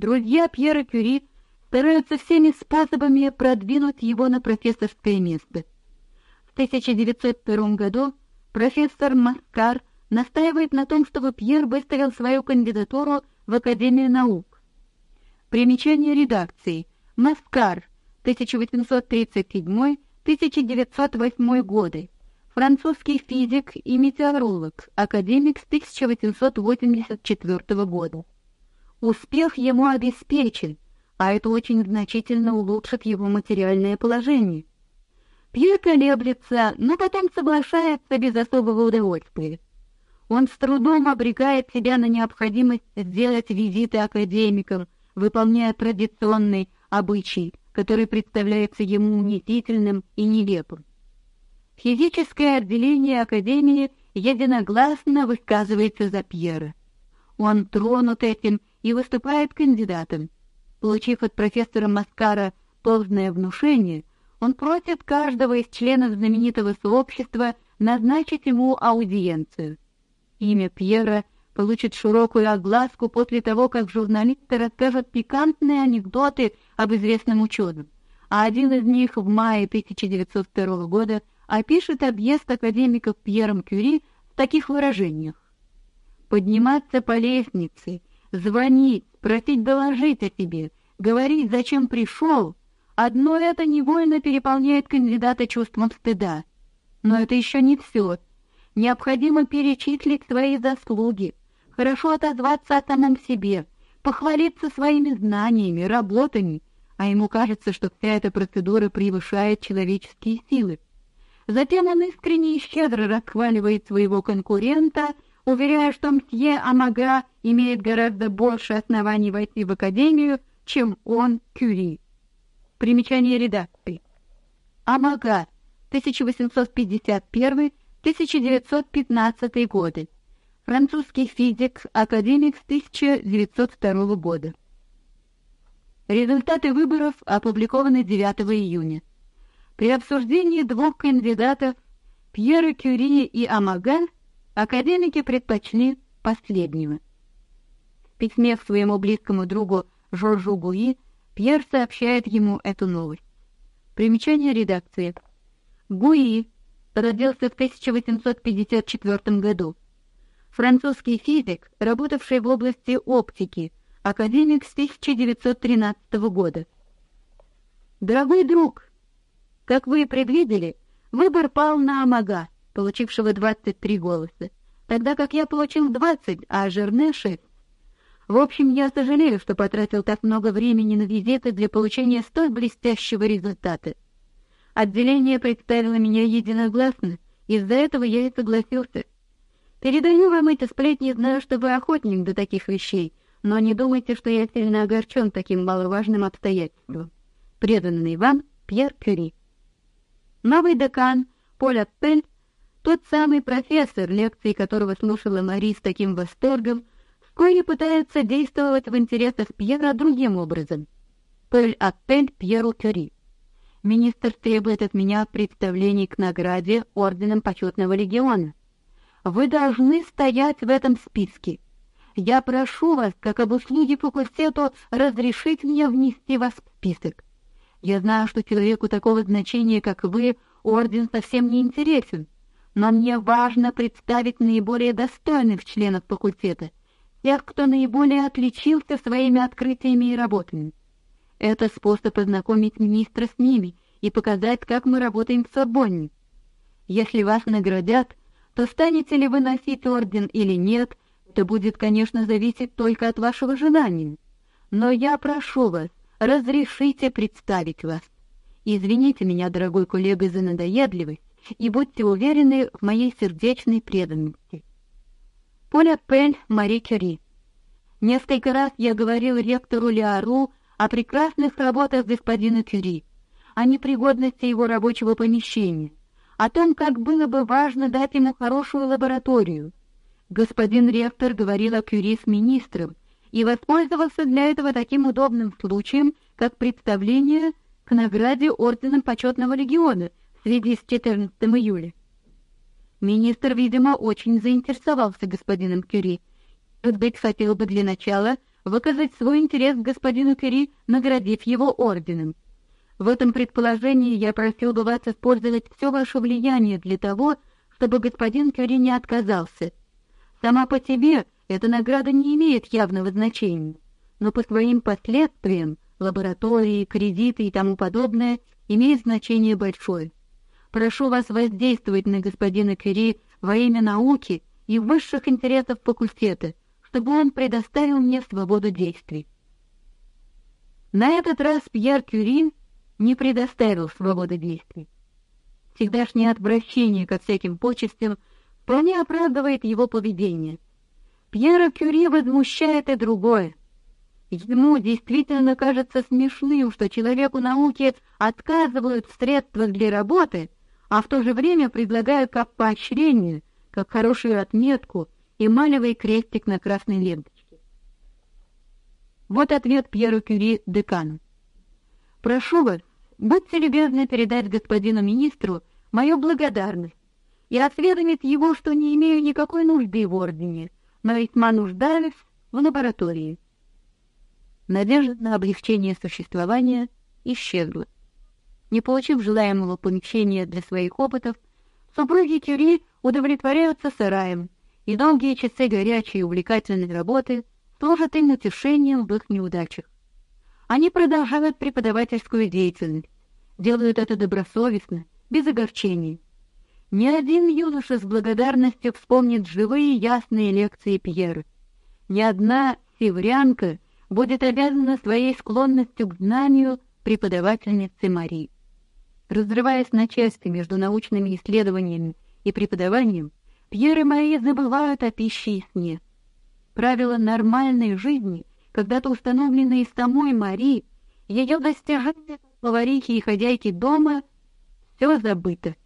Друзья Пьера Кюри стараются всеми способами продвинуть его на профессорское место. В 1902 году профессор Маскар настаивает на том, чтобы Пьер выставил свою кандидатуру в Академию наук. Примечание редакции. Маскар, 1837-1908 годы. Французский физик и метеоролог, академик с 1884 года. Успех ему обеспечен, а это очень значительно улучшит его материальное положение. Пьер колеблется, но потом соглашается без особого удовольствия. Он с трудом обрекает себя на необходимость сделать визиты академикам, выполняя традиционный обычай, который представляется ему унизительным и нелепым. Физическое отделение академии единогласно высказывается за Пьера. Он тронут этим и выступает кандидатом. Получив от профессора Маскара полное внушение, он просит каждого из членов знаменитого сообщества назначить ему аудиенцию. Имя Пьера получит широкую огласку после того, как журналисты расскажут пикантные анекдоты об известном ученом, а один из них в мае 1902 года опишет объезд академиков Пьером Кюри в таких выражениях: подниматься по лестнице, звонить, просить доложить о тебе, говорить, зачем пришел, одно это невольно переполняет кандидата чувством стыда. Но это еще не все. Необходимо перечислить свои заслуги, хорошо отозваться о самом себе, похвалиться своими знаниями, работами, а ему кажется, что вся эта процедура превышает человеческие силы. Затем он искренне и щедро расхваливает своего конкурента, уверяя, что мсье Амага имеет гораздо больше оснований войти в академию, чем он Кюри. Примечание редакции. Амага, 1851-1915 годы. Французский физик, академик с 1902 года. Результаты выборов опубликованы 9 июня. При обсуждении двух кандидатов Пьера Кюри и Амага академики предпочли последнего. В письме к своему близкому другу Жоржу Гуи Пьер сообщает ему эту новость. Примечание редакции. Гуи родился в 1854 году. Французский физик, работавший в области оптики, академик с 1913 года. Дорогой друг, как вы и предвидели, выбор пал на Амага, получившего 23 голоса, тогда как я получил 20, а Жерне 6. В общем, я сожалею, что потратил так много времени на визиты для получения столь блестящего результата. Отделение представило меня единогласно, из-за этого я и согласился. Передаю вам эти сплетни, знаю, что вы охотник до таких вещей, но не думайте, что я сильно огорчен таким маловажным обстоятельством. Преданный вам Пьер Кюри. Новый декан Поль Аппель, тот самый профессор, лекции которого слушала Мари с таким восторгом, вскоре пытается действовать в интересах Пьера другим образом. Поль Аппель Пьеру Кюри. Министр требует от меня представлений к награде орденом почетного легиона. Вы должны стоять в этом списке. Я прошу вас, как об услуге факультету, разрешить мне внести вас в список. Я знаю, что человеку такого значения, как вы, орден совсем не интересен, но мне важно представить наиболее достойных членов факультета, тех, кто наиболее отличился своими открытиями и работами. Это способ познакомить министра с ними и показать, как мы работаем в Сорбонне. Если вас наградят, то станете ли вы носить орден или нет, это будет, конечно, зависеть только от вашего желания. Но я прошу вас, разрешите представить вас. Извините меня, дорогой коллега, за надоедливость, и будьте уверены в моей сердечной преданности. Поля Пель, Мари Кюри. Несколько раз я говорил ректору Леару о прекрасных работах господина Кюри, о непригодности его рабочего помещения, о том, как было бы важно дать ему хорошую лабораторию. Господин ректор говорил о Кюри с министром и воспользовался для этого таким удобным случаем, как представление к награде орденом почетного легиона в связи с 14 июля. Министр, видимо, очень заинтересовался господином Кюри. Рудбек хотел бы для начала выказать свой интерес к господину Кюри, наградив его орденом. В этом предположении я просил бы вас использовать все ваше влияние для того, чтобы господин Кюри не отказался. Сама по себе эта награда не имеет явного значения, но по своим последствиям, лаборатории, кредиты и тому подобное, имеет значение большое. Прошу вас воздействовать на господина Кюри во имя науки и высших интересов факультета, чтобы он предоставил мне свободу действий. На этот раз Пьер Кюри не предоставил свободы действий. Всегдашнее отвращение ко всяким почестям вполне оправдывает его поведение. Пьера Кюри возмущает и другое. Ему действительно кажется смешным, что человеку науки отказывают в средствах для работы, а в то же время предлагают как поощрение, как хорошую отметку и малевый крестик на красной ленточке. Вот ответ Пьеру Кюри декану. Прошу вас, будьте любезны передать господину министру мою благодарность и осведомить его, что не имею никакой нужды в ордене, но весьма нуждаюсь в лаборатории. Надежда на облегчение существования исчезла. Не получив желаемого помещения для своих опытов, супруги Кюри удовлетворяются сараем, и долгие часы горячей и увлекательной работы служат им утешением в их неудачах. Они продолжают преподавательскую деятельность, делают это добросовестно, без огорчений. Ни один юноша с благодарностью вспомнит живые ясные лекции Пьера. Ни одна севрянка будет обязана своей склонностью к знанию преподавательнице Марии. Разрываясь на части между научными исследованиями и преподаванием, Пьер и Мария забывают о пище и сне. Правила нормальной жизни, когда-то установленные самой Мари, ее достижения поварихи и хозяйки дома, все забыто.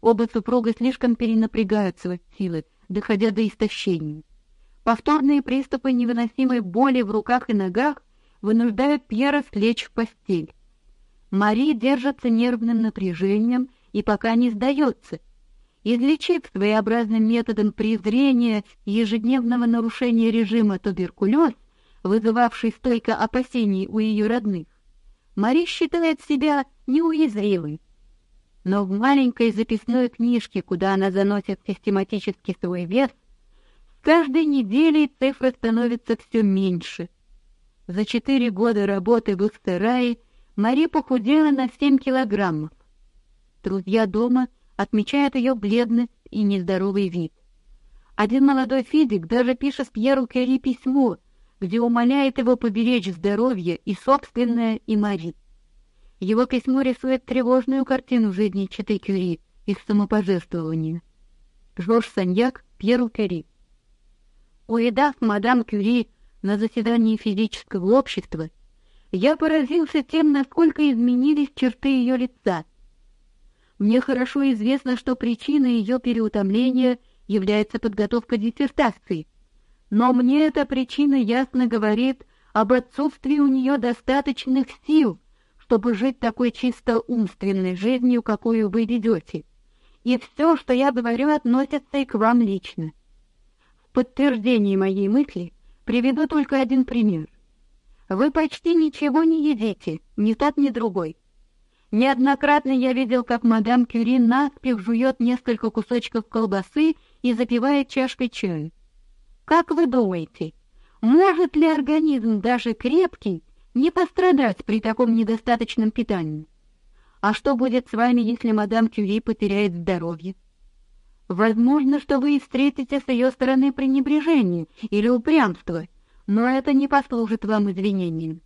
Оба супруга слишком перенапрягают свои силы, доходя до истощения. Повторные приступы невыносимой боли в руках и ногах вынуждают Пьера слечь в постель. Мари держится нервным напряжением и пока не сдается. Излечив своеобразным методом презрения ежедневного нарушения режима туберкулез, вызывавший столько опасений у ее родных, Мари считает себя неуязвимой. Но в маленькой записной книжке, куда она заносит систематически свой вес, с каждой неделей цифра становится все меньше. За четыре года работы в их сарае Мари похудела на семь килограммов. Друзья дома отмечают ее бледность и нездоровый вид. Один молодой физик даже пишет Пьеру Кюри письмо, где умоляет его поберечь здоровье и собственное, и Мари. Его письмо рисует тревожную картину жизни Читы Кюри, их самопожертвования. Жорж Саньяк, Пьеру Кюри. Увидав мадам Кюри на заседании физического общества, я поразился тем, насколько изменились черты ее лица. Мне хорошо известно, что причиной ее переутомления является подготовка диссертации, но мне эта причина ясно говорит об отсутствии у нее достаточных сил, чтобы жить такой чисто умственной жизнью, какую вы ведете. И все, что я говорю, относится и к вам лично. В подтверждение моей мысли приведу только один пример. Вы почти ничего не едите, ни тот, ни другой. Неоднократно я видел, как мадам Кюри наспех жует несколько кусочков колбасы и запивает чашкой чая. Как вы думаете, может ли организм, даже крепкий, не пострадать при таком недостаточном питании? А что будет с вами, если мадам Кюри потеряет здоровье? Возможно, что вы встретите с ее стороны пренебрежение или упрямство, но это не послужит вам извинением.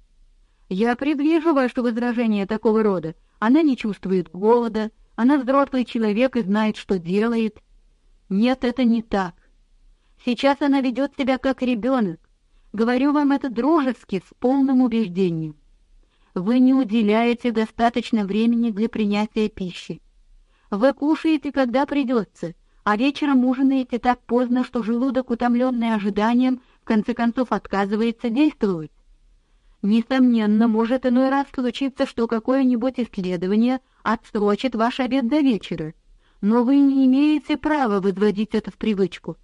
Я предвижу ваше возражение такого рода. Она не чувствует голода, она взрослый человек и знает, что делает. Нет, это не так. Сейчас она ведет себя как ребенок. Говорю вам это дружески, с полным убеждением. Вы не уделяете достаточно времени для принятия пищи. Вы кушаете, когда придется, а вечером ужинаете так поздно, что желудок, утомленный ожиданием, в конце концов отказывается действовать. Несомненно, может иной раз случиться, что какое-нибудь исследование отсрочит ваш обед до вечера, но вы не имеете права возводить это в привычку.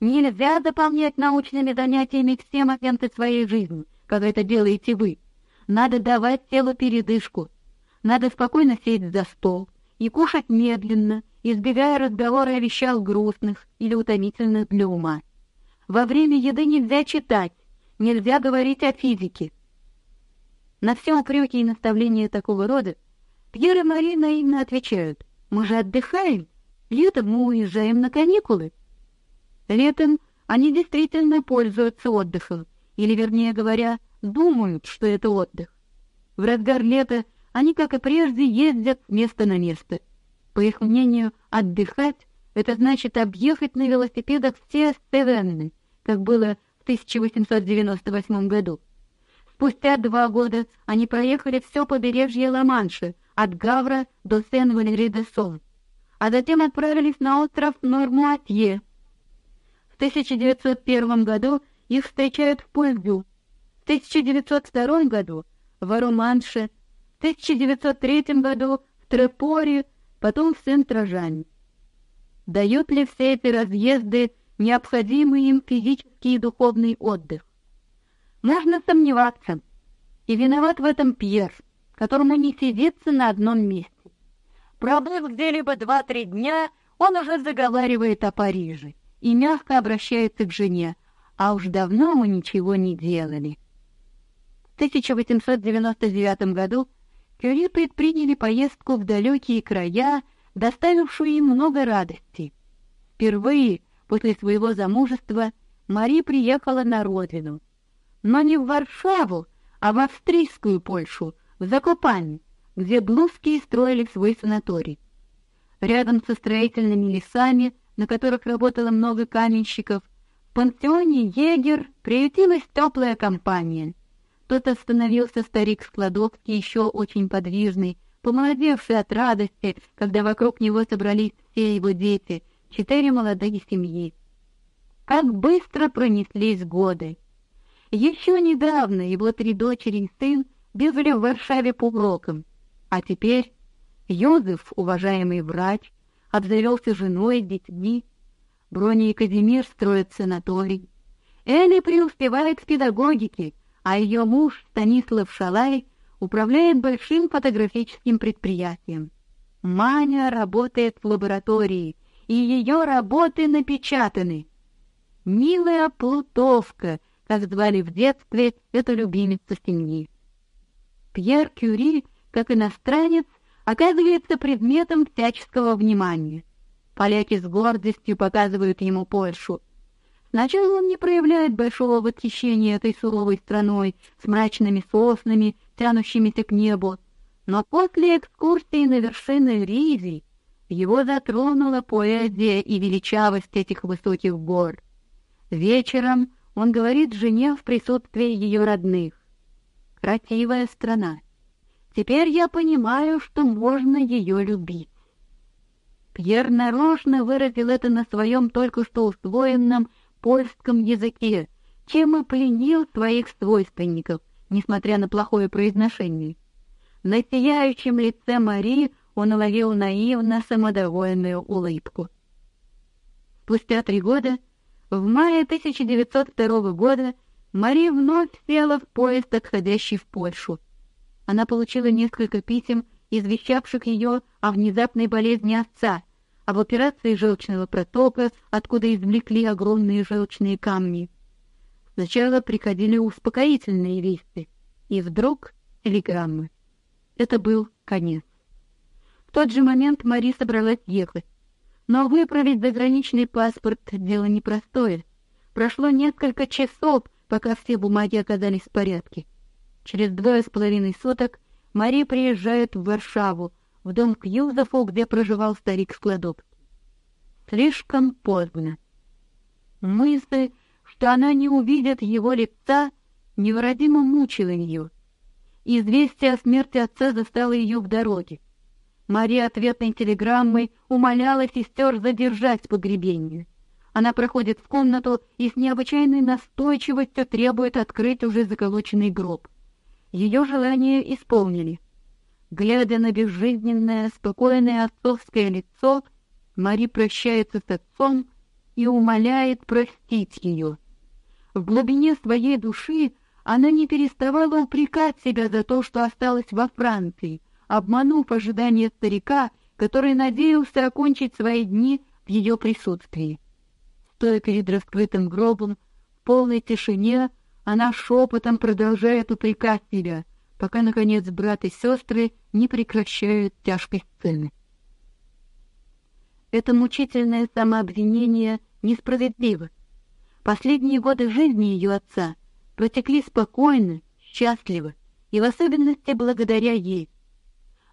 Нельзя дополнять научными занятиями все моменты своей жизни, как это делаете вы. Надо давать телу передышку. Надо спокойно сесть за стол и кушать медленно, избегая разговора о вещах грустных или утомительных для ума. Во время еды нельзя читать, нельзя говорить о физике. На все упреки и наставления такого рода Пьер и Мари наивно отвечают: "Мы же отдыхаем, летом мы уезжаем на каникулы". Летом они действительно пользуются отдыхом, или, вернее говоря, думают, что это отдых. В разгар лета они, как и прежде, ездят с места на место. По их мнению, отдыхать — это значит объехать на велосипедах все Стевенны, как было в 1898 году. Спустя два года они проехали все побережье Ла-Манша, от Гавра до Сен-Валери-де-Сон, а затем отправились на остров Нормуатье, в 1901 году их встречают в Пользю, в 1902 году в Ароманше, в 1903 году в Трепоре, потом в Сент-Тражане. Дают ли все эти разъезды необходимый им физический и духовный отдых? Можно сомневаться. И виноват в этом Пьер, которому не сидится на одном месте. Пробыв где-либо два-три дня, он уже заговаривает о Париже и мягко обращается к жене, а уж давно мы ничего не делали. В 1899 году Кюри предприняли поездку в далекие края, доставившую им много радости. Впервые после своего замужества Мари приехала на родину, но не в Варшаву, а в австрийскую Польшу, в Закопань, где Блузские строили свой санаторий. Рядом со строительными лесами на которых работало много каменщиков, в пансионе Егер приютилась теплая компания. Тут остановился старик Складовский, еще очень подвижный, помолодевший от радости, когда вокруг него собрались все его дети, четыре молодые семьи. Как быстро пронеслись годы! Еще недавно его три дочери и сын бегали в Варшаве по урокам, а теперь Йозеф, уважаемый врач, обзавелся женой, детьми. Броня и Казимир строят санаторий. Элли преуспевает в педагогике, а ее муж Станислав Шалай управляет большим фотографическим предприятием. Маня работает в лаборатории, и ее работы напечатаны. Милая Плутовка, как звали в детстве эту любимицу семьи. Пьер Кюри, как иностранец, оказывается предметом всяческого внимания. Поляки с гордостью показывают ему Польшу. Сначала он не проявляет большого восхищения этой суровой страной с мрачными соснами, тянущимися к небу, но после экскурсии на вершины Ризи его затронула поэзия и величавость этих высоких гор. Вечером он говорит жене в присутствии ее родных: "Красивая страна. Теперь я понимаю, что можно ее любить. Пьер нарочно выразил это на своем только что усвоенном польском языке, чем и пленил своих свойственников, несмотря на плохое произношение. На сияющем лице Мари он уловил наивно самодовольную улыбку. Спустя три года, в мае 1902 года, Мари вновь села в поезд, отходящий в Польшу она получила несколько писем, извещавших ее о внезапной болезни отца, об операции желчного протока, откуда извлекли огромные желчные камни. Сначала приходили успокоительные вести, и вдруг телеграммы. Это был конец. Тот же момент Мари собралась ехать. Но выправить заграничный паспорт — дело непростое. Прошло несколько часов, пока все бумаги оказались в порядке. Через двое с половиной суток Мари приезжает в Варшаву, в дом к Юзефу, где проживал старик Складовский. Слишком поздно. Мысль, что она не увидит его лица, невыразимо мучила ее. Известие о смерти отца застало ее в дороге. Мария ответной телеграммой умоляла сестер задержать погребение. Она проходит в комнату и с необычайной настойчивостью требует открыть уже заколоченный гроб ее желание исполнили. Глядя на безжизненное, спокойное отцовское лицо, Мари прощается с отцом и умоляет простить ее. В глубине своей души она не переставала упрекать себя за то, что осталась во Франции, обманув ожидания старика, который надеялся окончить свои дни в ее присутствии. Стоя перед раскрытым гробом, в полной тишине, она шепотом продолжает упрекать себя, пока, наконец, брат и сестры не прекращают тяжкой сцены. Это мучительное самообвинение несправедливо. Последние годы жизни ее отца протекли спокойно, счастливо, и в особенности благодаря ей.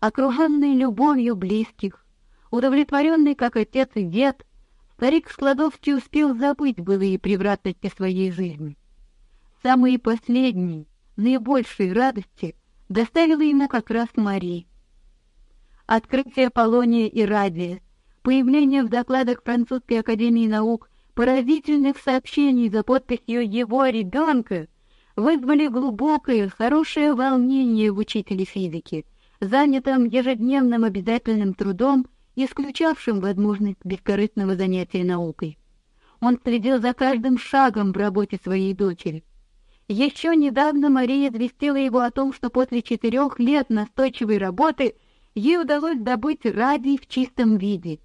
Окруженный любовью близких, удовлетворенный как отец и дед, старик Складовский успел забыть былые превратности своей жизни. Самые последние, наибольшие радости доставила ему как раз Мария. Открытие Полония и Радия, появление в докладах Французской академии наук поразительных сообщений за подписью его ребенка вызвали глубокое, хорошее волнение в учителе физики, занятом ежедневным обязательным трудом, исключавшим возможность бескорыстного занятия наукой. Он следил за каждым шагом в работе своей дочери. Еще недавно Мария известила его о том, что после четырех лет настойчивой работы ей удалось добыть радий в чистом виде.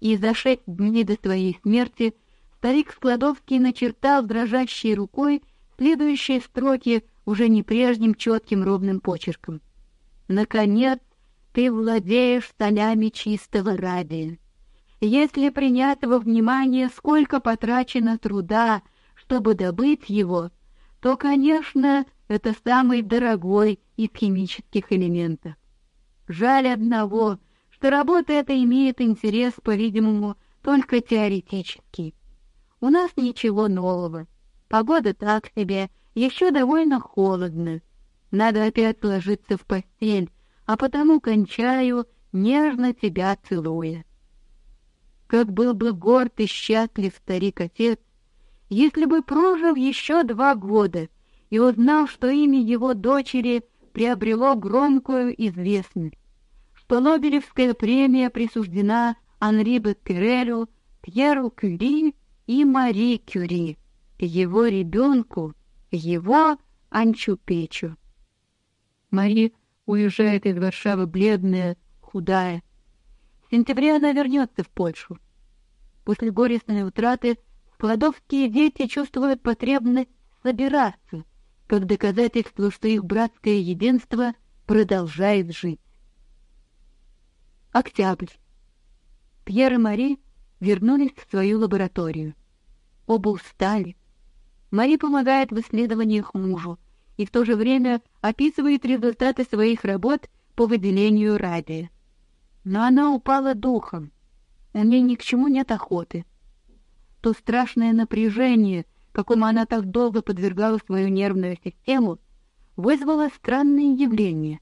И за шесть дней до своей смерти старик Складовский начертал дрожащей рукой следующие строки уже не прежним четким ровным почерком. Наконец, ты владеешь солями чистого радия. Если принять во внимание, сколько потрачено труда, чтобы добыть его, то, конечно, это самый дорогой из химических элементов. Жаль одного, что работа эта имеет интерес, по-видимому, только теоретический. У нас ничего нового. Погода так себе, еще довольно холодно. Надо опять ложиться в постель, а потому кончаю, нежно тебя целуя. Как был бы горд и счастлив старик-отец, если бы прожил еще два года и узнал, что имя его дочери приобрело громкую известность, что Нобелевская премия присуждена Анри Беккерелю, Пьеру Кюри и Мари Кюри его ребенку, его Анчупечу. Мари уезжает из Варшавы бледная, худая. В сентябре она вернется в Польшу. После горестной утраты складовские дети чувствуют потребность собираться, как доказательство, что их братское единство продолжает жить. Октябрь. Пьер и Мари вернулись в свою лабораторию. Оба устали, Мари помогает в исследованиях мужу и в то же время описывает результаты своих работ по выделению радия. Но она упала духом. У нее ни к чему нет охоты. То страшное напряжение, какому она так долго подвергала свою нервную систему, вызвало странные явления.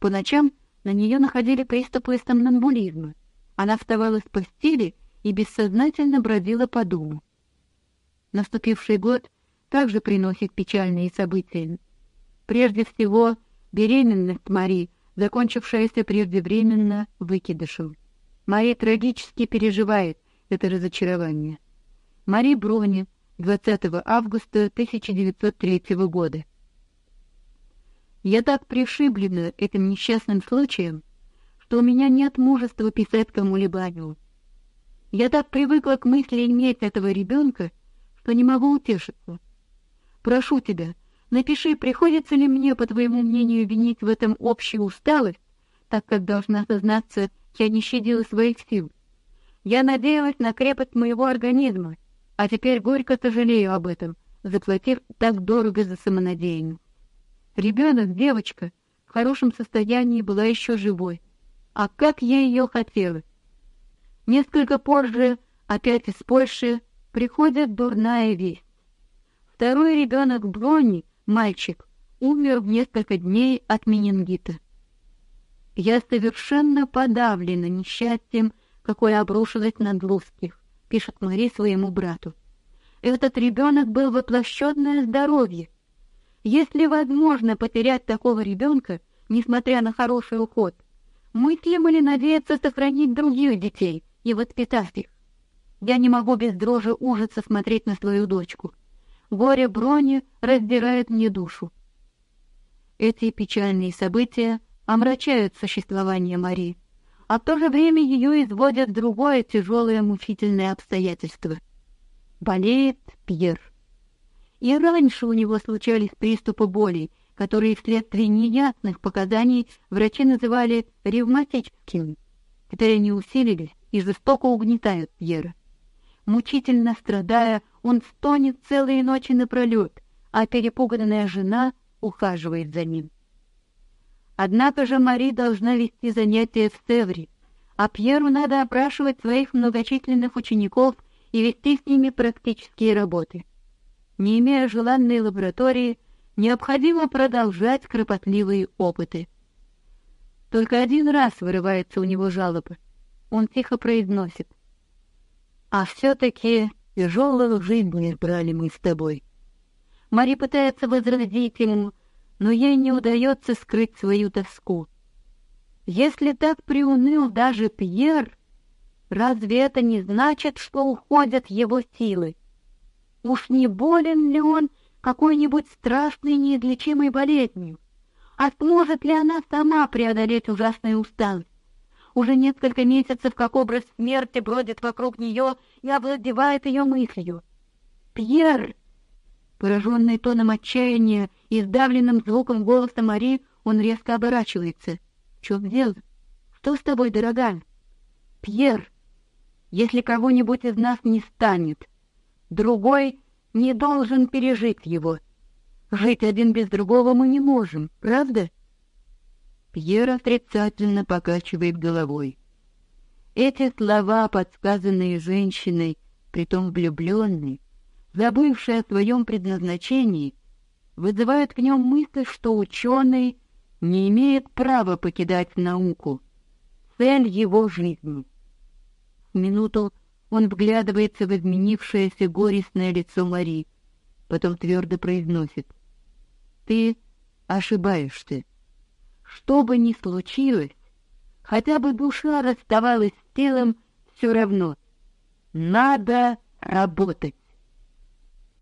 По ночам на нее находили приступы сомнамбулизма. Она вставала с постели и бессознательно бродила по дому. Наступивший год также приносит печальные события. Прежде всего, беременность Мари, закончившаяся преждевременно выкидышем. Мари трагически переживает это разочарование. Мари Брони, 20 августа 1903 года. Я так пришиблена этим несчастным случаем, что у меня нет мужества писать кому-либо о нем. Я так привыкла к мысли иметь этого ребенка, что не могу утешиться. Прошу тебя, напиши, приходится ли мне, по твоему мнению, винить в этом общую усталость, так как должна сознаться, я не щадила своих сил. Я надеялась на крепость моего организма, а теперь горько сожалею об этом, заплатив так дорого за самонадеянность. Ребенок, девочка, в хорошем состоянии была еще живой. А как я ее хотела! Несколько позже, опять из Польши, приходит дурная весть. Второй ребенок Брони, мальчик, умер в несколько дней от менингита. Я совершенно подавлена несчастьем, какое обрушилось на Глузских, пишет Мари своему брату. Этот ребенок был воплощенное здоровье. Если возможно потерять такого ребенка, несмотря на хороший уход, мыслимо ли надеяться сохранить других детей и воспитать их? Я не могу без дрожи ужаса смотреть на свою дочку. Горе Брони раздирает мне душу. Эти печальные события омрачают существование Мари, а в то же время ее изводят другое тяжелое мучительное обстоятельство. Болеет Пьер. И раньше у него случались приступы боли, которые вследствие неясных показаний врачи называли ревматическими. Теперь они усилились и жестоко угнетают Пьера. Мучительно страдая, он стонет целые ночи напролет, а перепуганная жена ухаживает за ним. Однако же Мари должна вести занятия в Севре, а Пьеру надо опрашивать своих многочисленных учеников и вести с ними практические работы. Не имея желанной лаборатории, необходимо продолжать кропотливые опыты. Только один раз вырывается у него жалоба. Он тихо произносит: "А все-таки тяжелую жизнь брали мы с тобой". Мари пытается возразить ему, но ей не удается скрыть свою тоску. Если так приуныл даже Пьер, разве это не значит, что уходят его силы? Уж не болен ли он какой-нибудь страшной неизлечимой болезнью? А сможет ли она сама преодолеть ужасную усталость? Уже несколько месяцев, как образ смерти бродит вокруг нее и овладевает ее мыслью. Пьер, пораженный тоном отчаяния и сдавленным звуком голоса Мари, он резко оборачивается. В чем дело? Что с тобой, дорогая? Пьер, если кого-нибудь из нас не станет, другой не должен пережить его. Жить один без другого мы не можем, правда? Пьер отрицательно покачивает головой. Эти слова, подсказанные женщиной, притом влюбленной, забывшей о своем предназначении, вызывают в нем мысль, что ученый не имеет права покидать науку, цель его жизни. Минуту он вглядывается в изменившееся горестное лицо Мари, потом твердо произносит: "Ты ошибаешься. Что бы ни случилось, хотя бы душа расставалась с телом, все равно надо работать".